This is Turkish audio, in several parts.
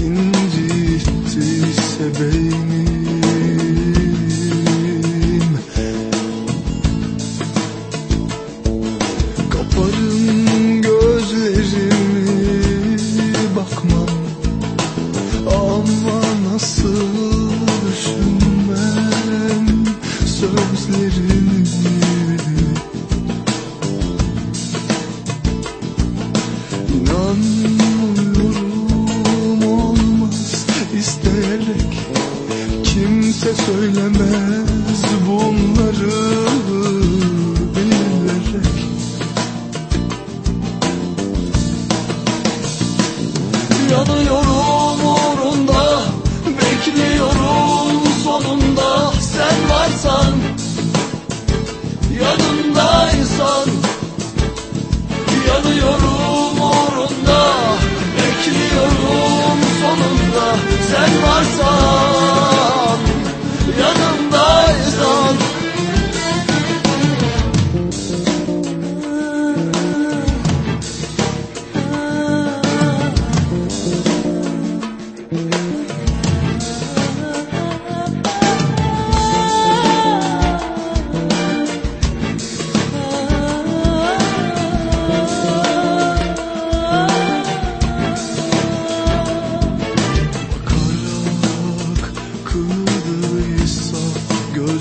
Düşünerek söylemez bunları bilerek Yanıyorum uğrunda Bekliyorum sonunda. Sen varsan Yanımdaysan. Yanıyorum uğrunda Bekliyorum sonunda. Sen varsan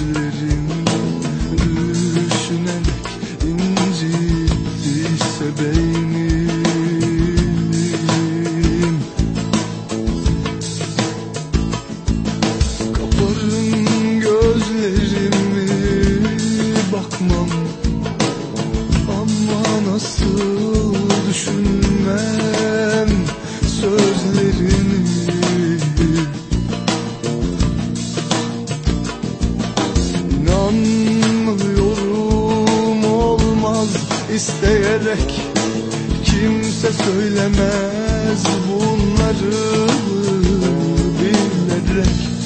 gözlerim Düşünerek incittiyse beynim. Kaparım gözlerimi melek Kimse söylemez bunları bilerek